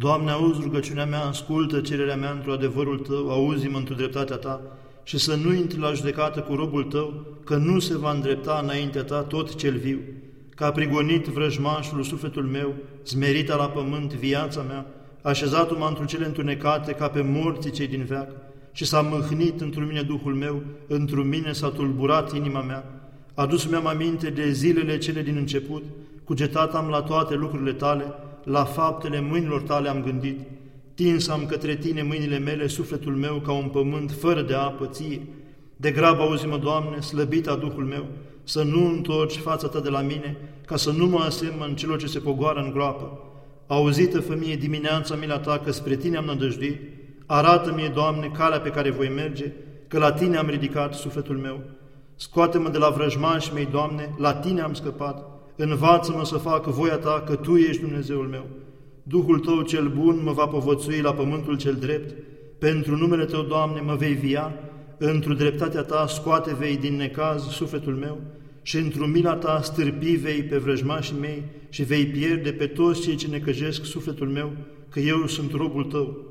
Doamne, auzi rugăciunea mea, ascultă cererea mea într-o adevărul Tău, auzi-mă într-o dreptatea Ta și să nu intri la judecată cu robul Tău, că nu se va îndrepta înaintea Ta tot cel viu. Ca prigonit vrăjmașul sufletul meu, zmerita la pământ viața mea, așezat-o într cele întunecate ca pe morții cei din veac, și s-a mâhnit într mine Duhul meu, într mine s-a tulburat inima mea, adus mi-am aminte de zilele cele din început, cugetat am la toate lucrurile tale, la faptele mâinilor tale am gândit, tins am către tine mâinile mele, sufletul meu ca un pământ fără de apă ție. De grab auzi-mă, Doamne, slăbita Duhul meu, să nu întorci fața ta de la mine, ca să nu mă asemăn celor ce se pogoară în groapă. Auzită, fă mie dimineața mila ta, că spre tine am nădăjduit, arată-mi, Doamne, calea pe care voi merge, că la tine am ridicat sufletul meu. Scoate-mă de la vrăjmași mei, Doamne, la tine am scăpat, învață-mă să fac voia ta, că tu ești Dumnezeul meu. Duhul tău cel bun mă va povățui la pământul cel drept, pentru numele tău, Doamne, mă vei via, într-o dreptatea ta scoate vei din necaz sufletul meu și într-o mila ta stârpi vei pe vrăjmașii mei și vei pierde pe toți cei ce necăjesc sufletul meu, că eu sunt robul tău.